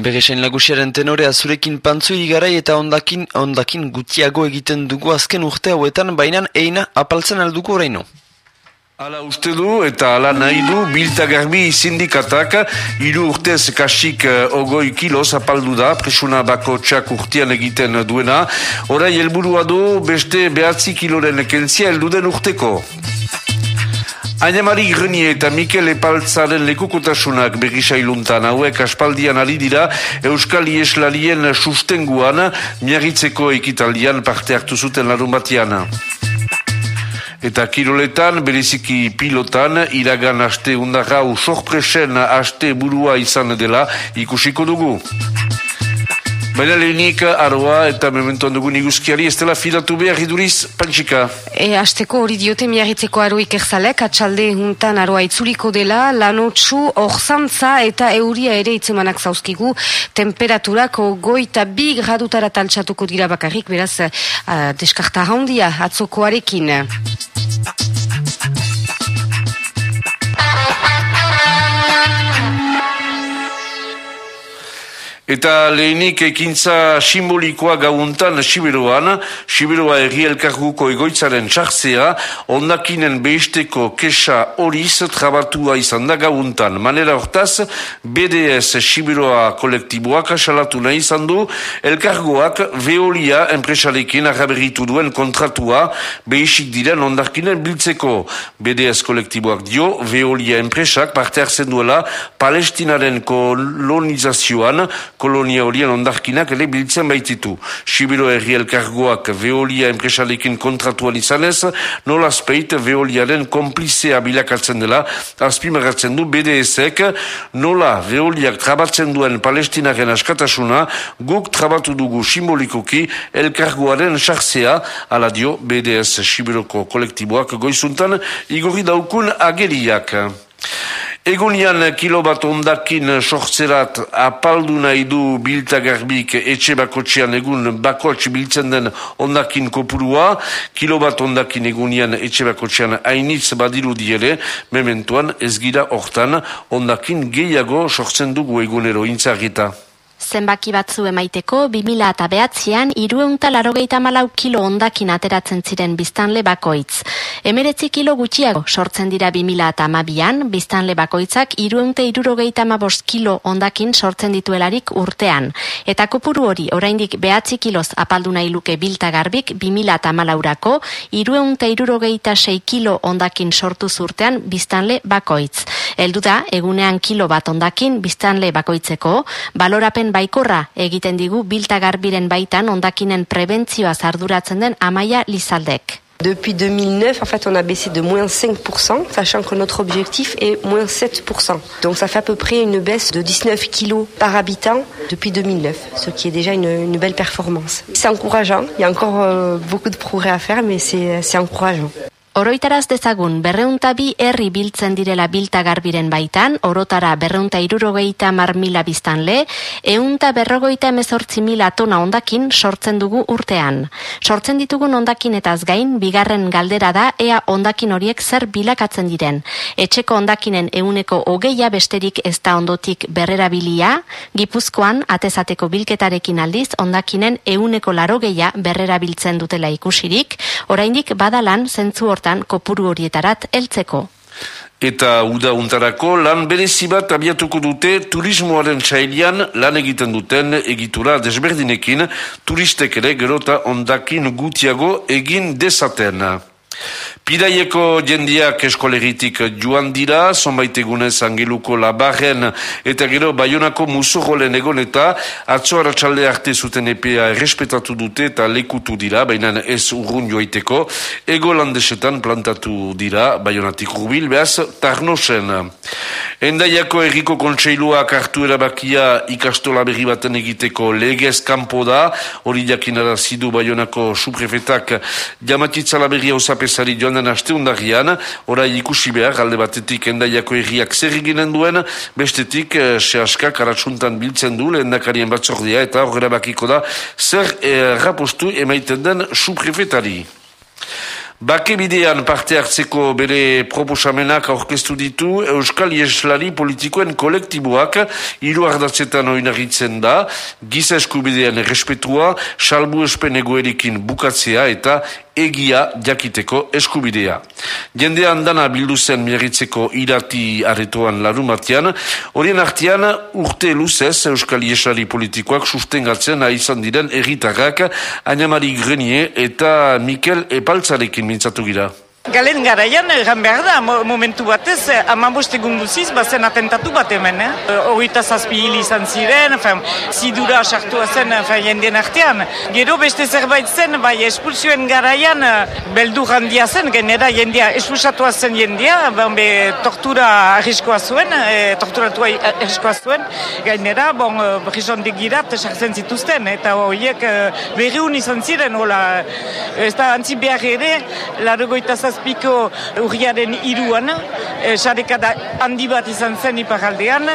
Beresain lagusiaren tenore azurekin pantzu igarai eta ondakin, ondakin gutiago egiten dugu azken urte hauetan, baina eina apaltzen alduko oraino. Ala uste du eta ala nahi du bilta garbi sindikatak iru urtez kasik uh, ogoi kilo zapaldu da presuna bako txak urtean egiten duena. Horai helburua du beste behatzi kiloren ekentzia elduden urteko. Ainamari Greni eta Mikel Epaltzaren lekukotasunak begisailuntan hauek aspaldian ari dira Euskal Ieslarien sustenguan miagitzeko ekitaldian parte hartu zuten larun batian. Eta kiroletan, bereziki pilotan, iragan aste undarrau sorpresen aste burua izan dela ikusiko dugu. Baina lehenik, aroa eta mementoan dugun iguzkiari, ez dela filatu behar iduriz, pantxika. E, asteko hori diote miarritzeko aroik erzalek, atxalde juntan aroa itzuriko dela, lanotxu, orzantza eta euria ere itzemanak zauzkigu, temperaturak goita bi gradutara taltsatuko dira bakarrik, beraz, uh, deskarta handia atzokoarekin. Eta lehenik ekintza simbolikoa gauntan Sibiroan, Sibiroa erri elkarguko egoitzaren txartzea, ondakinen behisteko kesa horiz trabatua izan da gauntan. Manera hortaz, BDS Sibiroa kolektiboak asalatu nahi izan du, elkargoak veolia enpresarekin arraberitu duen kontratua behisik diren ondakinen biltzeko. BDS kolektiboak dio, veolia enpresak parte hartzen duela palestinaren kolonizazioan, kolonia horien ondarkinak ere biltzen baititu. Sibiro erri elkargoak veolia enpresalekin kontratuan izanez, nola azpeit veoliaren komplizea bilakatzen dela, azpimagatzen du BDS-ek, nola veoliak trabatzen duen palestinaren askatasuna, guk trabatu dugu simbolikoki elkargoaren sartzea, ala dio BDS Sibiroko kolektiboak goizuntan, igorri daukun ageriak. Egunian kilo bat ondakin sortzerat apaldu nahi du bilta garbik etxe bakotxean egun bakotx biltzen den ondakin kopurua. Kilo bat ondakin egunian etxe bakotxean hainitz badiru diele, mementuan ez gira hortan ondakin gehiago sortzen dugu egunero intzagita zenbaki batzu emaiteko, 2000 eta behatzean, irueunta larogeita malau kilo ondakin ateratzen ziren biztanle bakoitz. Emeretzi kilo gutxiago sortzen dira 2000 eta amabian, biztanle bakoitzak irueunta irurogeita amabos kilo ondakin sortzen dituelarik urtean. Eta kopuru hori, oraindik behatzi kiloz apaldu nahi luke bilta garbik, 2000 eta malaurako, irueunta irurogeita sei kilo ondakin sortu zurtean biztanle bakoitz. Eldu da, egunean kilo bat ondakin biztanle bakoitzeko, balorapen Depuis 2009, en fait, on a baissé de moins 5%, sachant que notre objectif est moins 7%. Donc ça fait à peu près une baisse de 19 kilos par habitant depuis 2009, ce qui est déjà une, une belle performance. C'est encourageant, il y a encore euh, beaucoup de progrès à faire, mais c'est encourageant. Oroitaraz dezagun berreunta herri biltzen direla bilta garbiren baitan, orotara berreunta irurogeita mar mila biztanle, eunta berrogeita emezortzi mila tona ondakin sortzen dugu urtean. Sortzen ditugun ondakin eta gain, bigarren galdera da ea ondakin horiek zer bilakatzen diren. Etxeko ondakinen euneko hogeia besterik ez da ondotik berrerabilia, gipuzkoan atezateko bilketarekin aldiz ondakinen euneko larogeia berrerabiltzen dutela ikusirik, oraindik badalan zentzu hortan kopuru horietarat heltzeko. Eta uda untarako lan berezi bat abiatuko dute turismoaren txailian lan egiten duten egitura desberdinekin turistek ere gerota ondakin gutiago egin dezaten. Pidaieko jendiak eskolegitik joan dira, zonbait egunez angeluko labarren. Eta gero baionako musurolen egon eta atzo haratsalde arte zuten epea errespetatu dute eta lekutu dira, baina ez urrun joaiteko, ego landesetan plantatu dira, baionatik rubil, behaz, tarnosen. Endaiako erriko kontseiluak hartu erabakia ikastola berri baten egiteko legez kanpo da, hori jakinara zidu baionako suprefetak jamatitzala berri hau zapesari joan den aste undarian, orai ikusi behar, alde batetik endaiako erriak zer eginen duen, bestetik eh, sehaska karatsuntan biltzen du, lehendakarien batzordia, eta horrela bakiko da, zer eh, rapostu emaiten den suprefetari. Bake bidean parte hartzeko bere proposamenak aurkeztu ditu Euskal Ieslari politikoen kolektiboak hiru ardatzetan oinarritzen da, giza eskubidean errespetua, salbu espen egoerikin bukatzea eta egia jakiteko eskubidea. Jendean dana bildu zen miarritzeko irati aretoan larumatian, horien artian urte luzez Euskal Ieslari politikoak sustengatzen izan diren erritarrak Ainamari Grenier eta Mikel Epaltzarekin mintzatu gira. Galen garaian, egan behar da, momentu batez, amaboste gunduziz, bazen atentatu bat hemen, eh? Horita zazpi hil izan ziren, fin, zidura sartua zen fin, jendien artean. Gero beste zerbait zen, bai espulsioen garaian, beldu handia zen, genera jendia, espulsatua zen jendia, bon, be, tortura arriskoa zuen, e, torturatua arriskoa zuen, genera, bon, brisondik girat, sartzen zituzten, eta horiek berriun izan ziren, hola, ez da, antzi behar ere, largoita zazpi zazpiko urriaren iruan, e, sarekada handi bat izan zen iparaldean,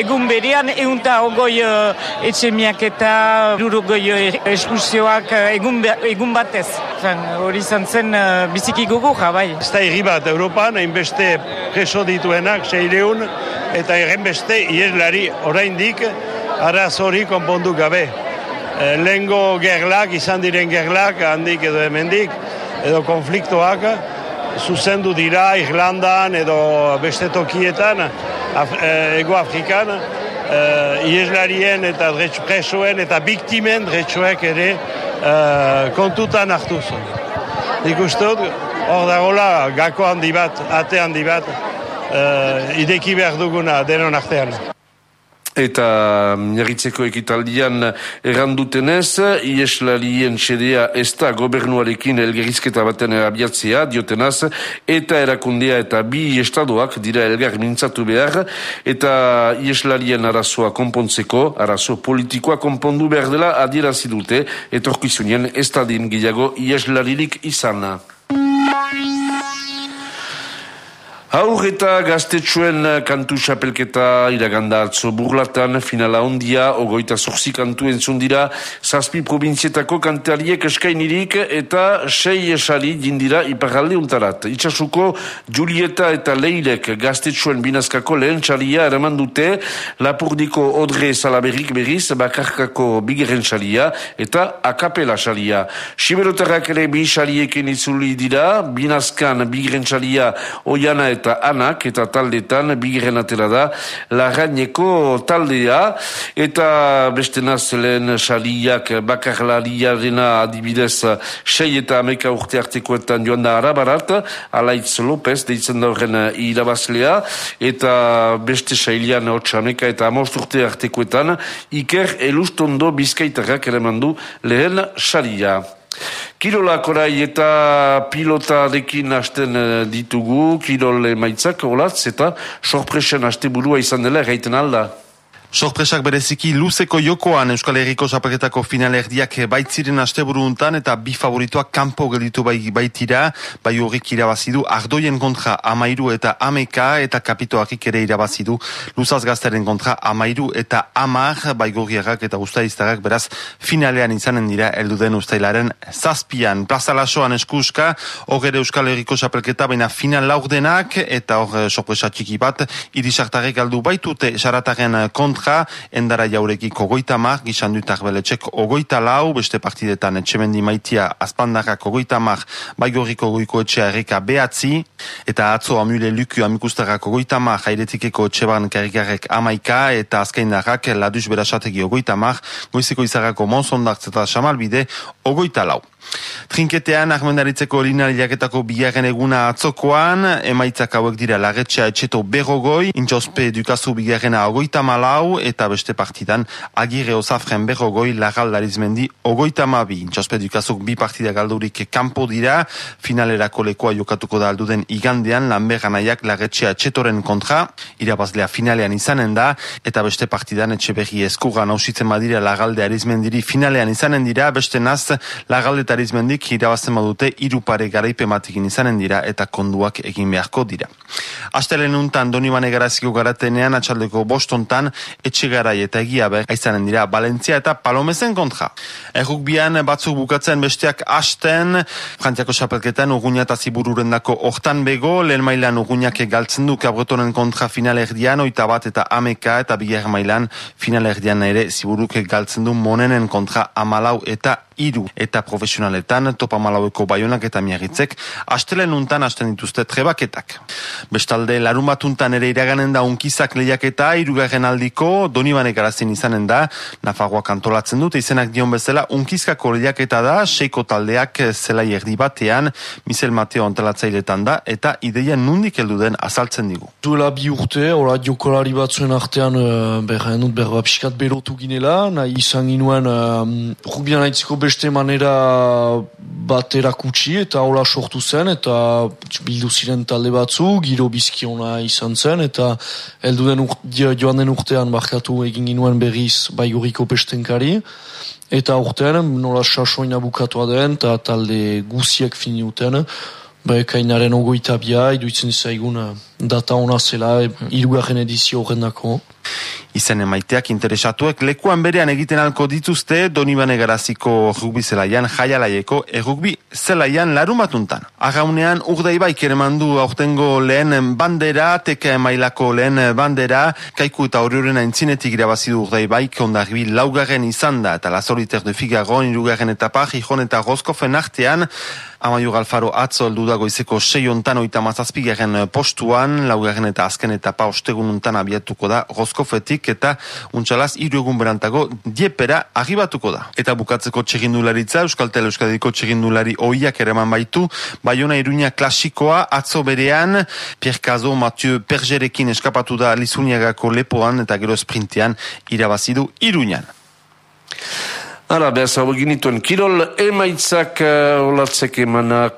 egun berean egunta ogoi e, etxemiak eta rurugoi e, espulsioak e, egun, egun batez. Hori izan zen e, biziki gogo bai. Ez da irri bat Europan, hainbeste preso dituenak, seireun, eta egen beste ieslari oraindik araz hori konpondu gabe. E, Lengo gerlak, izan diren gerlak, handik edo hemendik, edo konfliktoak zuzendu dira Irlandan edo beste tokietan Af, e, Ego Afrikan e, ieslarien eta presoen eta biktimen dretsuek ere e, kontutan hartu zuen. Nik uste dut, hor dagoela gako handi bat, ate handi bat, e, ideki behar duguna denon artean eta miarritzeko ekitaldian errandutenez, ieslarien txedea ez da gobernuarekin elgerizketa baten abiatzea, diotenaz, eta erakundea eta bi estadoak dira elgar mintzatu behar, eta ieslarien arazoa konpontzeko, arazo politikoa konpondu behar dela adierazi dute, etorkizunien ez da din gehiago ieslaririk izana. Haur eta gaztetxuen kantu xapelketa iraganda atzo burlatan, finala ondia, ogoita zorzi kantu entzun dira, zazpi provinzietako kanteariek eskainirik eta sei esari jindira iparalde untarat. Itxasuko Julieta eta Leilek gaztetxuen binazkako lehen txalia eraman dute, Lapurdiko Odre Salaberrik berriz, Bakarkako Bigeren txalia eta Akapela txalia. Siberotarrak ere bi txaliekin itzuli dira, binazkan Bigeren txalia oiana anak eta taldetan bigirren atera da lagaineko taldea eta beste nazelen saliak bakarlariarena adibidez sei eta ameka urte artekoetan joan da arabarat Alaitz López deitzen da horren irabazlea eta beste sailian hotxaneka eta amost urte artekoetan Iker Elustondo bizkaitarrak ere mandu lehen salia. Kirolak orai eta pilotarekin hasten eh, ditugu, kirol emaitzak olatz eta sorpresen haste burua izan dela gaiten alda. Sorpresak bereziki luzeko jokoan Euskal Herriko zapaketako finalerdiak baitziren asteburu untan eta bi favoritoak kanpo gelitu bai, baitira, bai horrik irabazidu, ardoien kontra amairu eta ameka eta kapitoakik ere irabazidu, luzaz gaztaren kontra amairu eta amar, bai gorriarrak eta ustaiztarrak beraz finalean izanen dira elduden ustailaren zazpian. Plaza Lasoan eskuska, hor Euskal Herriko zapaketa baina final laurdenak eta hor eh, sorpresa txiki bat, irisartarek aldu baitute sarataren kontra kontra, endara jaureki kogoita mar, gizan dutak beletxek ogoita lau, beste partidetan etxemendi maitia azpandarrak ogoita mar, baigorriko goiko etxea erreka behatzi, eta atzo amule luku amikustarrak ogoita mar, jairetikeko etxeban karikarek amaika, eta azkaindarrak laduz berasategi ogoita mar, goizeko izarrako monzondartz eta samalbide ogoita lau. Trinketean, ahmendaritzeko linariaketako bigarren eguna atzokoan, emaitzak hauek dira lagetxea etxeto berrogoi, intxospe dukazu bigarrena ogoita malau, eta beste partidan agire osafren berrogoi lagaldarizmendi ogoita mabi. Intxospe dukazuk bi partida galdurik kanpo dira, finalerako lekoa jokatuko da alduden igandean, lanberran aiak lagetxea etxetoren kontra, irabazlea finalean izanen da, eta beste partidan etxe berri eskugan hausitzen badira lagalde arizmendiri finalean izanen dira, beste naz, lagaldeta Arizmendik irabazten badute irupare garaipe matikin izanen dira eta konduak egin beharko dira. Astelen untan Donibane garaziko garatenean atxaldeko bostontan etxegarai eta egia behar aizanen dira Valentzia eta Palomezen kontra. Erruk bian batzuk bukatzen besteak asten, Frantziako xapelketan urgunia eta zibururen dako hortan bego, lehen mailan urguniak galtzen du kabretonen kontra final erdian, oita bat eta ameka eta bigar mailan final erdian ere ziburuk galtzen du monenen kontra amalau eta iru eta profesionaletan topa malaueko baionak eta miagitzek astelen untan asten dituzte trebaketak. Bestalde, larun batuntan ere iraganen da unkizak lehiaketa irugarren aldiko donibane garazin izanen da Nafarroak antolatzen dute izenak dion bezala unkizkako lehiaketa da seiko taldeak zelai erdi batean Mizel Mateo antolatzailetan da eta ideia nundik heldu den azaltzen digu. Duela bi urte, ora jokolari batzuen artean uh, berra enut berra piskat berotu ginela, nahi izan ginuen uh, rugbian haitziko beste manera batera kutsi eta hola sortu zen eta bildu ziren talde batzu, giro bizkiona izan zen eta heldu den joan den urtean barkatu egin ginuen berriz baiguriko pestenkari eta urtean nola sasoina bukatua den eta talde guziek finiuten Ba, kainaren ogoita bia, iduitzen izaigun data ona zela, irugarren edizio horren dako. Izen emaiteak interesatuek lekuan berean egiten alko dituzte Donibane Garaziko rugbi zelaian jaialaieko errugbi zelaian larumatuntan. Agaunean urdei baik ere mandu aurtengo lehen bandera, teka emailako lehen bandera, kaiku eta horioren aintzinetik irabazidu urdei baik ondarbi laugarren izan da eta lazoriter de Figaron, irugarren etapa, Gijon eta Roskofen artean, Amaiur Alfaro atzo eldu dago izeko sei ontan oita mazazpigaren postuan, laugarren eta azken etapa ostegun ontan abiatuko da Roskofetik eta untxalaz iru egun berantago diepera agibatuko da. Eta bukatzeko txegindularitza, Euskaltel Euskadiko txegindulari oiak ereman baitu, Baiona Iruña klasikoa atzo berean, Pierre Cazo, Mathieu Pergerekin eskapatu da Lizuniagako lepoan eta gero sprintean irabazidu Iruñan. Ara, behaz hau ginituen kirol emaitzak uh, olatzek emanak